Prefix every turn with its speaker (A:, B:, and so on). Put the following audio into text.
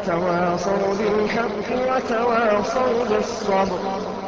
A: وتواصوا بالحق وتواصوا بالصبر.